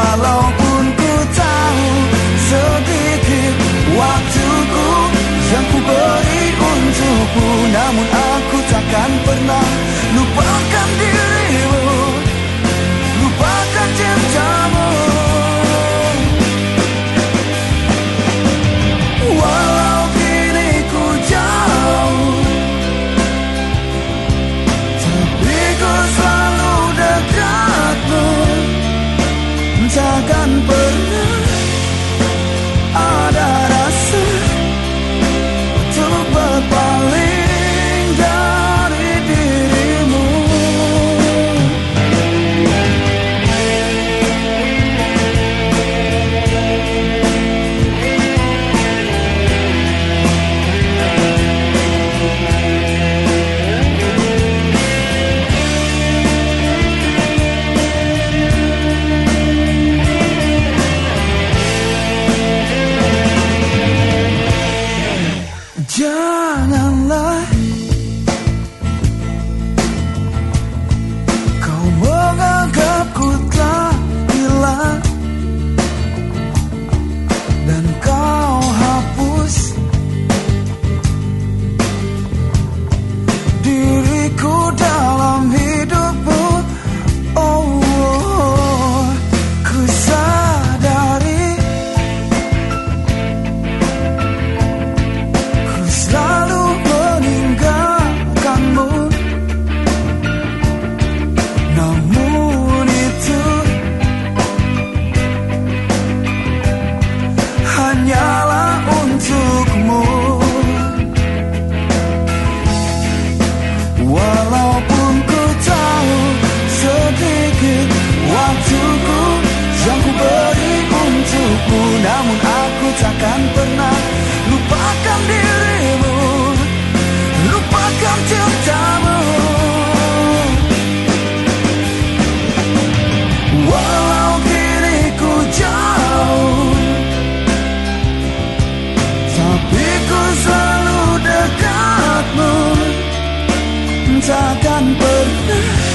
walaupun ku tahu sedikit waktuku yang ku beri untukmu, namun aku pernah